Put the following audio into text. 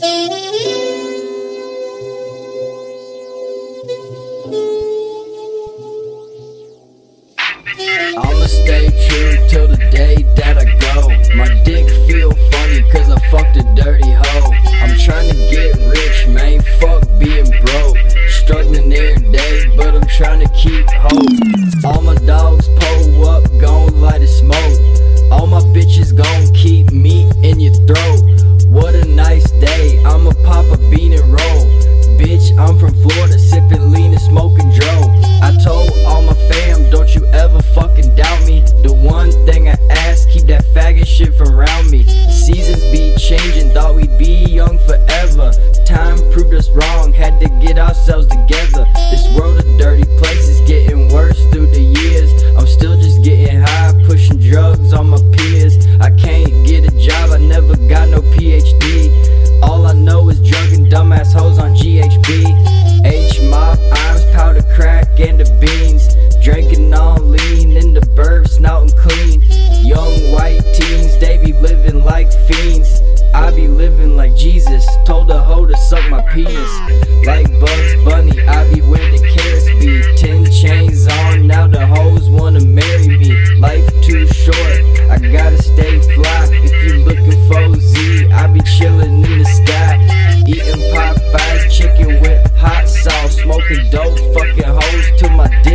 I'ma stay true till the day that I go. My dick feel funny cause I fucked a dirty hoe. I'm trying to get rich, man, fuck being broke. Struggling every day, but I'm trying to keep hope. All my dogs pull up, gon' light a smoke. All my bitches gon' keep that shit from around me. Seasons be changing, thought we'd be young forever. Time proved us wrong, had to get ourselves together. This world a dirty place, it's getting worse through the years. I'm still just getting high, pushing drugs on my peers. I can't get a job, I never got no PhD. All I know is drug and dumbass hoes on GHB. H mob, arms, powder crack, and the beans. Jesus. Told the hoe to suck my penis. Like Bugs Bunny, I be where the carrots be. Ten chains on, now the hoes wanna marry me. Life too short, I gotta stay fly. If you looking for Z, I be chillin' in the sky. Eating Popeye's chicken with hot sauce. Smoking dope, fucking hoes to my death